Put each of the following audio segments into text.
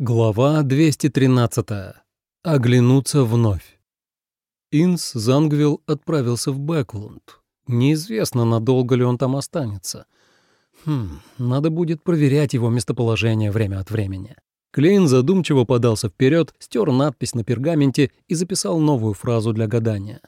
Глава 213. Оглянуться вновь. Инс Зангвилл отправился в Бэклунд. Неизвестно, надолго ли он там останется. Хм, надо будет проверять его местоположение время от времени. Клейн задумчиво подался вперед, стер надпись на пергаменте и записал новую фразу для гадания.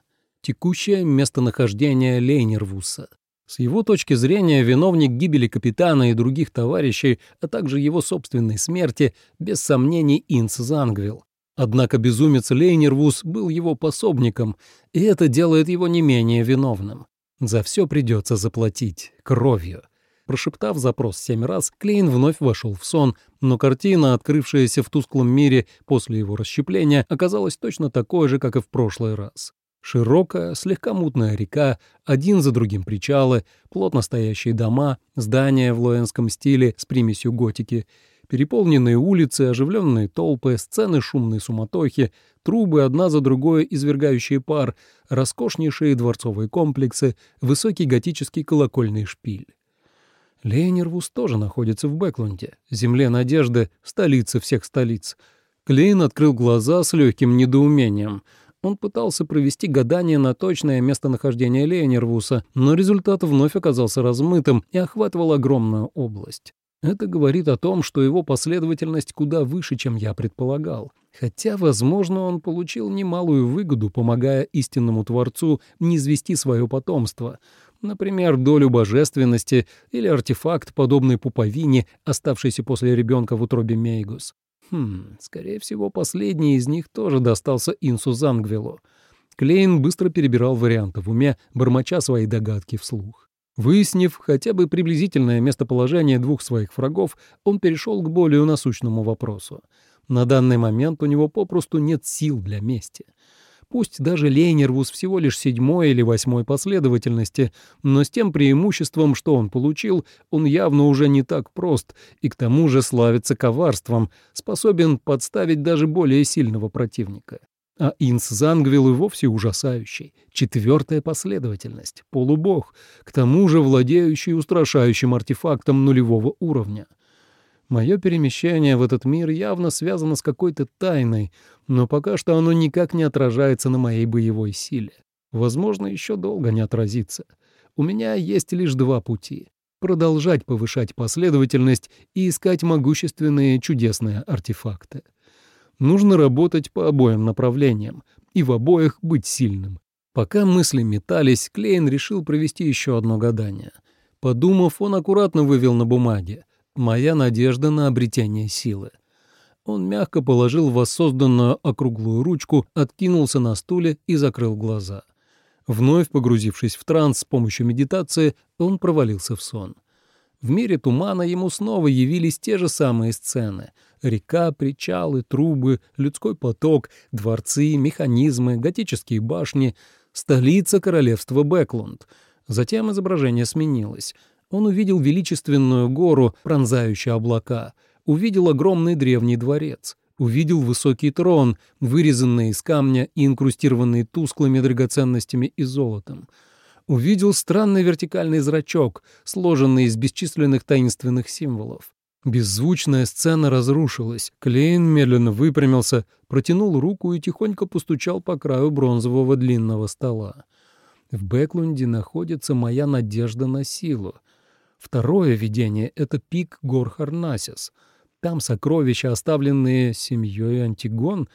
«Текущее местонахождение Лейнервуса». С его точки зрения, виновник гибели капитана и других товарищей, а также его собственной смерти, без сомнений, Инс Зангвилл. Однако безумец Лейнервус был его пособником, и это делает его не менее виновным. За все придется заплатить кровью. Прошептав запрос семь раз, Клейн вновь вошел в сон, но картина, открывшаяся в тусклом мире после его расщепления, оказалась точно такой же, как и в прошлый раз. Широкая, слегка мутная река, один за другим причалы, плотно стоящие дома, здания в лоэнском стиле с примесью готики, переполненные улицы, оживленные толпы, сцены шумной суматохи, трубы одна за другой извергающие пар, роскошнейшие дворцовые комплексы, высокий готический колокольный шпиль. Лейнервус тоже находится в Бэклунде, земле надежды, столице всех столиц. Клейн открыл глаза с легким недоумением — он пытался провести гадание на точное местонахождение Лейнервуса, но результат вновь оказался размытым и охватывал огромную область. Это говорит о том, что его последовательность куда выше, чем я предполагал. Хотя, возможно, он получил немалую выгоду, помогая истинному Творцу низвести свое потомство. Например, долю божественности или артефакт, подобный пуповине, оставшийся после ребенка в утробе Мейгус. Хм, скорее всего, последний из них тоже достался Инсу Зангвилу. Клейн быстро перебирал варианты в уме, бормоча свои догадки вслух. Выяснив хотя бы приблизительное местоположение двух своих врагов, он перешел к более насущному вопросу. На данный момент у него попросту нет сил для мести. Пусть даже Лейнервус всего лишь седьмой или восьмой последовательности, но с тем преимуществом, что он получил, он явно уже не так прост и к тому же славится коварством, способен подставить даже более сильного противника. А Инс Зангвилл и вовсе ужасающий. Четвертая последовательность. Полубог. К тому же владеющий устрашающим артефактом нулевого уровня. Мое перемещение в этот мир явно связано с какой-то тайной, но пока что оно никак не отражается на моей боевой силе. Возможно, еще долго не отразится. У меня есть лишь два пути — продолжать повышать последовательность и искать могущественные чудесные артефакты. Нужно работать по обоим направлениям и в обоих быть сильным. Пока мысли метались, Клейн решил провести еще одно гадание. Подумав, он аккуратно вывел на бумаге моя надежда на обретение силы. Он мягко положил воссозданную округлую ручку, откинулся на стуле и закрыл глаза. Вновь погрузившись в транс с помощью медитации, он провалился в сон. В мире тумана ему снова явились те же самые сцены. Река, причалы, трубы, людской поток, дворцы, механизмы, готические башни, столица королевства Бэклунд. Затем изображение сменилось — он увидел величественную гору, пронзающую облака, увидел огромный древний дворец, увидел высокий трон, вырезанный из камня и инкрустированный тусклыми драгоценностями и золотом. Увидел странный вертикальный зрачок, сложенный из бесчисленных таинственных символов. Беззвучная сцена разрушилась. Клейн медленно выпрямился, протянул руку и тихонько постучал по краю бронзового длинного стола. В Бэклунде находится моя надежда на силу. Второе видение — это пик гор Харнасис. Там сокровища, оставленные семьей Антигон.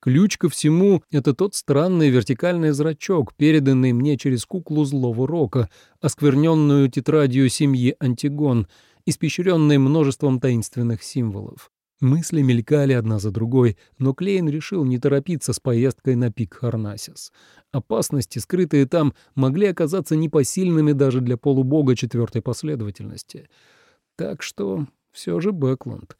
Ключ ко всему — это тот странный вертикальный зрачок, переданный мне через куклу злого рока, оскверненную тетрадью семьи Антигон, испещренной множеством таинственных символов. Мысли мелькали одна за другой, но Клейн решил не торопиться с поездкой на пик Харнасис. Опасности, скрытые там, могли оказаться непосильными даже для полубога четвертой последовательности. Так что все же Бэкланд.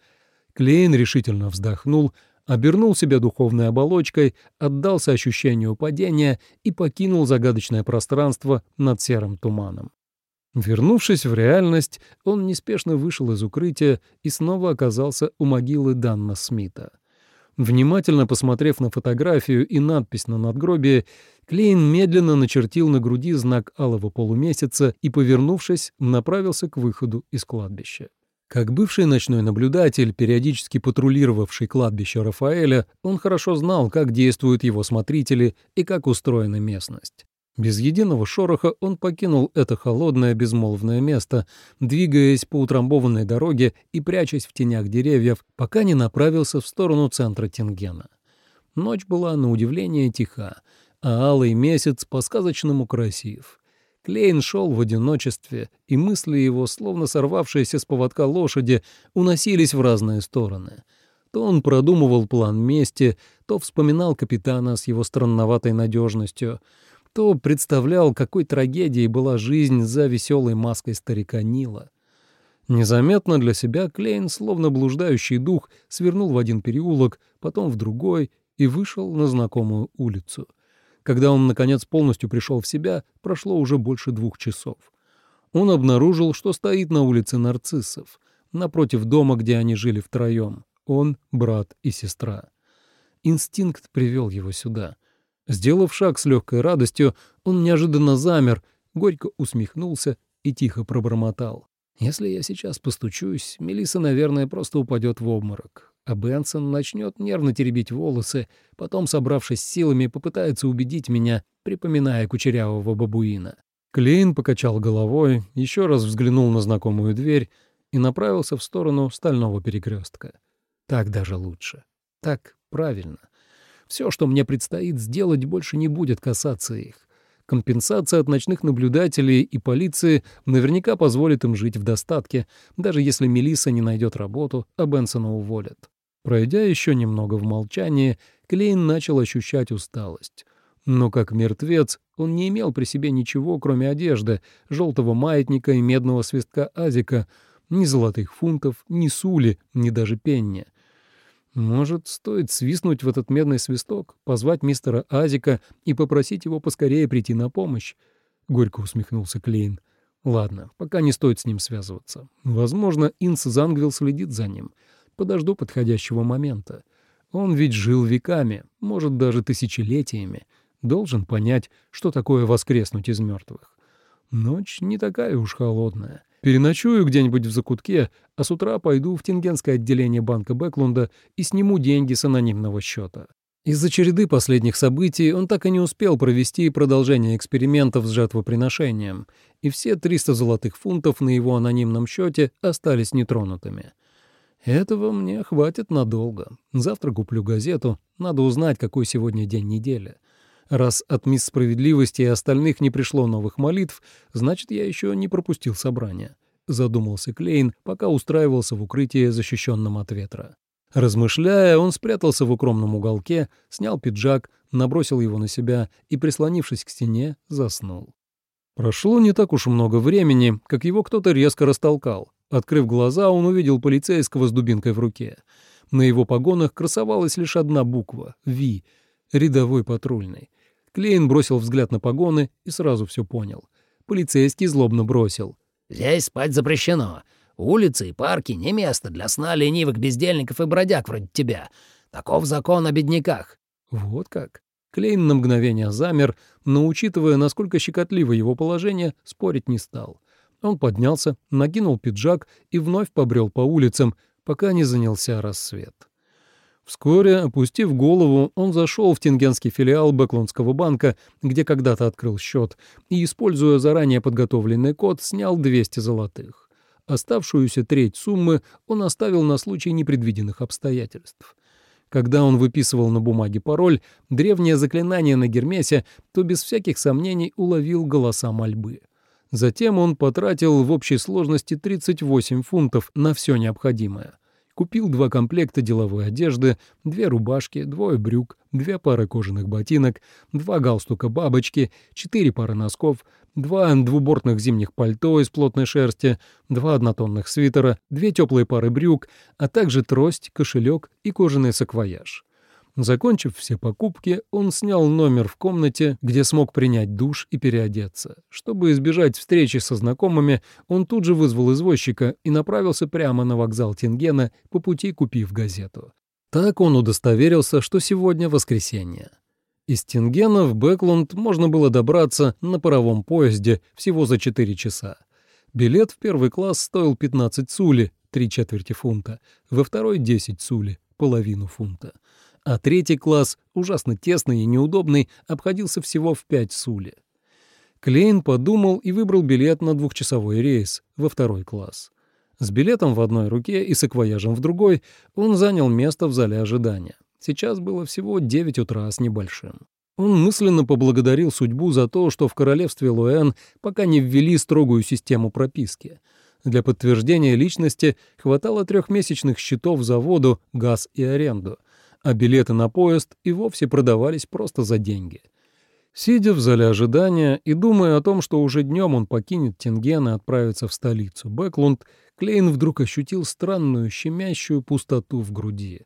Клейн решительно вздохнул, обернул себя духовной оболочкой, отдался ощущению падения и покинул загадочное пространство над серым туманом. Вернувшись в реальность, он неспешно вышел из укрытия и снова оказался у могилы Данна Смита. Внимательно посмотрев на фотографию и надпись на надгробие, Клейн медленно начертил на груди знак алого полумесяца и, повернувшись, направился к выходу из кладбища. Как бывший ночной наблюдатель, периодически патрулировавший кладбище Рафаэля, он хорошо знал, как действуют его смотрители и как устроена местность. Без единого шороха он покинул это холодное безмолвное место, двигаясь по утрамбованной дороге и прячась в тенях деревьев, пока не направился в сторону центра Тингена. Ночь была, на удивление, тиха, а алый месяц по-сказочному красив. Клейн шел в одиночестве, и мысли его, словно сорвавшиеся с поводка лошади, уносились в разные стороны. То он продумывал план мести, то вспоминал капитана с его странноватой надежностью, то представлял, какой трагедией была жизнь за веселой маской старика Нила. Незаметно для себя Клейн, словно блуждающий дух, свернул в один переулок, потом в другой и вышел на знакомую улицу — когда он, наконец, полностью пришел в себя, прошло уже больше двух часов. Он обнаружил, что стоит на улице нарциссов, напротив дома, где они жили втроем. Он, брат и сестра. Инстинкт привел его сюда. Сделав шаг с легкой радостью, он неожиданно замер, горько усмехнулся и тихо пробормотал. «Если я сейчас постучусь, Мелиса, наверное, просто упадет в обморок а Бенсон начнет нервно теребить волосы, потом, собравшись силами, попытается убедить меня, припоминая кучерявого бабуина. Клейн покачал головой, еще раз взглянул на знакомую дверь и направился в сторону стального перекрестка. Так даже лучше. Так правильно. Все, что мне предстоит сделать, больше не будет касаться их. Компенсация от ночных наблюдателей и полиции наверняка позволит им жить в достатке, даже если Мелисса не найдет работу, а Бенсона уволят. Пройдя еще немного в молчании, Клейн начал ощущать усталость. Но как мертвец он не имел при себе ничего, кроме одежды, желтого маятника и медного свистка Азика, ни золотых фунтов, ни сули, ни даже пенни. Может, стоит свистнуть в этот медный свисток, позвать мистера Азика и попросить его поскорее прийти на помощь? Горько усмехнулся Клейн. Ладно, пока не стоит с ним связываться. Возможно, Инс Зангвилл следит за ним — подожду подходящего момента. Он ведь жил веками, может, даже тысячелетиями, должен понять, что такое воскреснуть из мертвых. Ночь не такая уж холодная. Переночую где-нибудь в закутке, а с утра пойду в Тингенское отделение банка Бэклунда и сниму деньги с анонимного счета. Из-за череды последних событий он так и не успел провести продолжение экспериментов с жатвоприношением, и все 300 золотых фунтов на его анонимном счете остались нетронутыми. Этого мне хватит надолго. Завтра куплю газету. Надо узнать, какой сегодня день недели. Раз от мисс Справедливости и остальных не пришло новых молитв, значит, я еще не пропустил собрание. Задумался Клейн, пока устраивался в укрытии, защищенном от ветра. Размышляя, он спрятался в укромном уголке, снял пиджак, набросил его на себя и, прислонившись к стене, заснул. Прошло не так уж много времени, как его кто-то резко растолкал. Открыв глаза, он увидел полицейского с дубинкой в руке. На его погонах красовалась лишь одна буква — «Ви», рядовой патрульный. Клейн бросил взгляд на погоны и сразу все понял. Полицейский злобно бросил. «Здесь спать запрещено. Улицы и парки — не место для сна ленивых бездельников и бродяг вроде тебя. Таков закон о бедняках». Вот как. Клейн на мгновение замер, но, учитывая, насколько щекотливо его положение, спорить не стал. Он поднялся, накинул пиджак и вновь побрел по улицам, пока не занялся рассвет. Вскоре, опустив голову, он зашел в Тингенский филиал Бэклундского банка, где когда-то открыл счет, и, используя заранее подготовленный код, снял 200 золотых. Оставшуюся треть суммы он оставил на случай непредвиденных обстоятельств. Когда он выписывал на бумаге пароль, древнее заклинание на Гермесе, то без всяких сомнений уловил голоса мольбы. Затем он потратил в общей сложности 38 фунтов на все необходимое. Купил два комплекта деловой одежды, две рубашки, двое брюк, две пары кожаных ботинок, два галстука бабочки, четыре пары носков, два двубортных зимних пальто из плотной шерсти, два однотонных свитера, две теплые пары брюк, а также трость, кошелек и кожаный саквояж. Закончив все покупки, он снял номер в комнате, где смог принять душ и переодеться. Чтобы избежать встречи со знакомыми, он тут же вызвал извозчика и направился прямо на вокзал Тингена, по пути купив газету. Так он удостоверился, что сегодня воскресенье. Из Тингена в Бэклунд можно было добраться на паровом поезде всего за 4 часа. Билет в первый класс стоил 15 сули, три четверти фунта, во второй — 10 сули, половину фунта. А третий класс, ужасно тесный и неудобный, обходился всего в 5 сули. Клейн подумал и выбрал билет на двухчасовой рейс во второй класс. С билетом в одной руке и саквояжем в другой он занял место в зале ожидания. Сейчас было всего 9 утра с небольшим. Он мысленно поблагодарил судьбу за то, что в королевстве Луэн пока не ввели строгую систему прописки. Для подтверждения личности хватало трехмесячных счетов за воду, газ и аренду, а билеты на поезд и вовсе продавались просто за деньги. Сидя в зале ожидания и думая о том, что уже днем он покинет Тенген и отправится в столицу Бэклунд, Клейн вдруг ощутил странную щемящую пустоту в груди.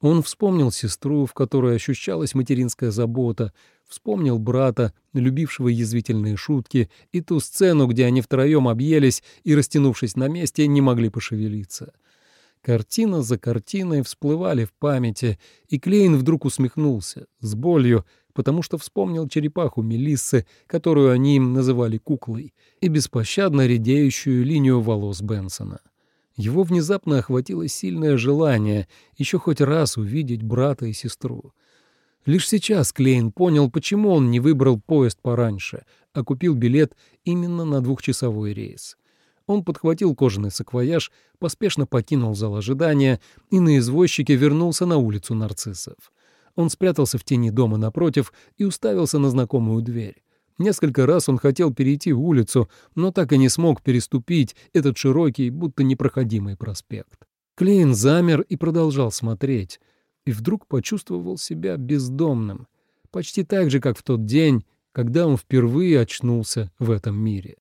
Он вспомнил сестру, в которой ощущалась материнская забота, вспомнил брата, любившего язвительные шутки, и ту сцену, где они втроем объелись и, растянувшись на месте, не могли пошевелиться. Картина за картиной всплывали в памяти, и Клейн вдруг усмехнулся, с болью, потому что вспомнил черепаху Мелиссы, которую они им называли куклой, и беспощадно редеющую линию волос Бенсона. Его внезапно охватило сильное желание еще хоть раз увидеть брата и сестру. Лишь сейчас Клейн понял, почему он не выбрал поезд пораньше, а купил билет именно на двухчасовой рейс. Он подхватил кожаный саквояж, поспешно покинул зал ожидания и на извозчике вернулся на улицу нарциссов. Он спрятался в тени дома напротив и уставился на знакомую дверь. Несколько раз он хотел перейти улицу, но так и не смог переступить этот широкий, будто непроходимый проспект. Клейн замер и продолжал смотреть, и вдруг почувствовал себя бездомным, почти так же, как в тот день, когда он впервые очнулся в этом мире.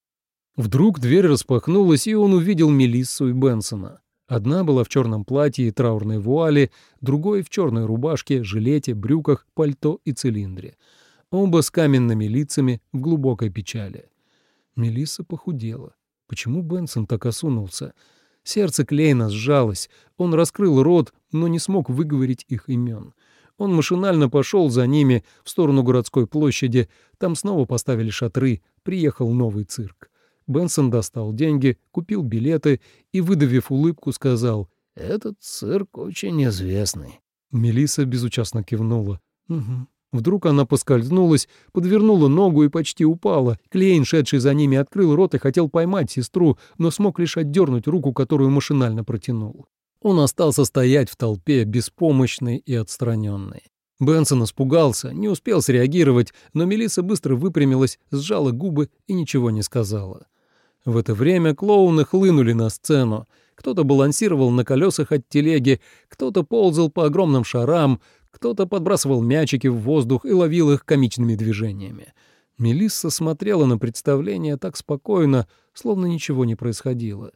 Вдруг дверь распахнулась, и он увидел Мелиссу и Бенсона. Одна была в черном платье и траурной вуале, другой — в черной рубашке, жилете, брюках, пальто и цилиндре — оба с каменными лицами в глубокой печали. Мелисса похудела. Почему Бенсон так осунулся? Сердце Клейна сжалось. Он раскрыл рот, но не смог выговорить их имен. Он машинально пошел за ними в сторону городской площади. Там снова поставили шатры. Приехал новый цирк. Бенсон достал деньги, купил билеты и, выдавив улыбку, сказал «Этот цирк очень известный». Мелисса безучастно кивнула. «Угу, Вдруг она поскользнулась, подвернула ногу и почти упала. Клейн, шедший за ними, открыл рот и хотел поймать сестру, но смог лишь отдернуть руку, которую машинально протянул. Он остался стоять в толпе, беспомощный и отстраненный. Бенсон испугался, не успел среагировать, но Мелисса быстро выпрямилась, сжала губы и ничего не сказала. В это время клоуны хлынули на сцену. Кто-то балансировал на колесах от телеги, кто-то ползал по огромным шарам, кто-то подбрасывал мячики в воздух и ловил их комичными движениями. Мелисса смотрела на представление так спокойно, словно ничего не происходило.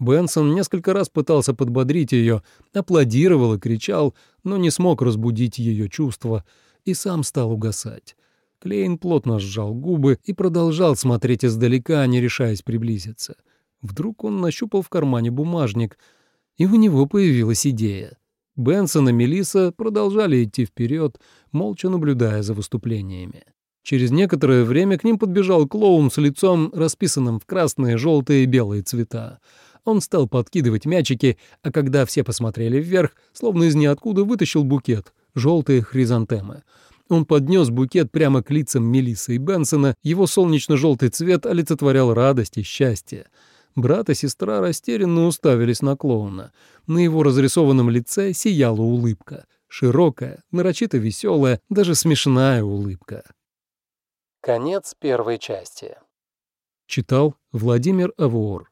Бенсон несколько раз пытался подбодрить ее, аплодировал и кричал, но не смог разбудить ее чувства и сам стал угасать. Клейн плотно сжал губы и продолжал смотреть издалека, не решаясь приблизиться. Вдруг он нащупал в кармане бумажник, и у него появилась идея. Бенсон и Мелисса продолжали идти вперед, молча наблюдая за выступлениями. Через некоторое время к ним подбежал клоун с лицом, расписанным в красные, желтые и белые цвета. Он стал подкидывать мячики, а когда все посмотрели вверх, словно из ниоткуда вытащил букет, желтые хризантемы. Он поднес букет прямо к лицам Мелиссы и Бенсона, его солнечно-желтый цвет олицетворял радость и счастье. Брат и сестра растерянно уставились на клоуна. На его разрисованном лице сияла улыбка. Широкая, нарочито веселая, даже смешная улыбка. Конец первой части. Читал Владимир Авуор.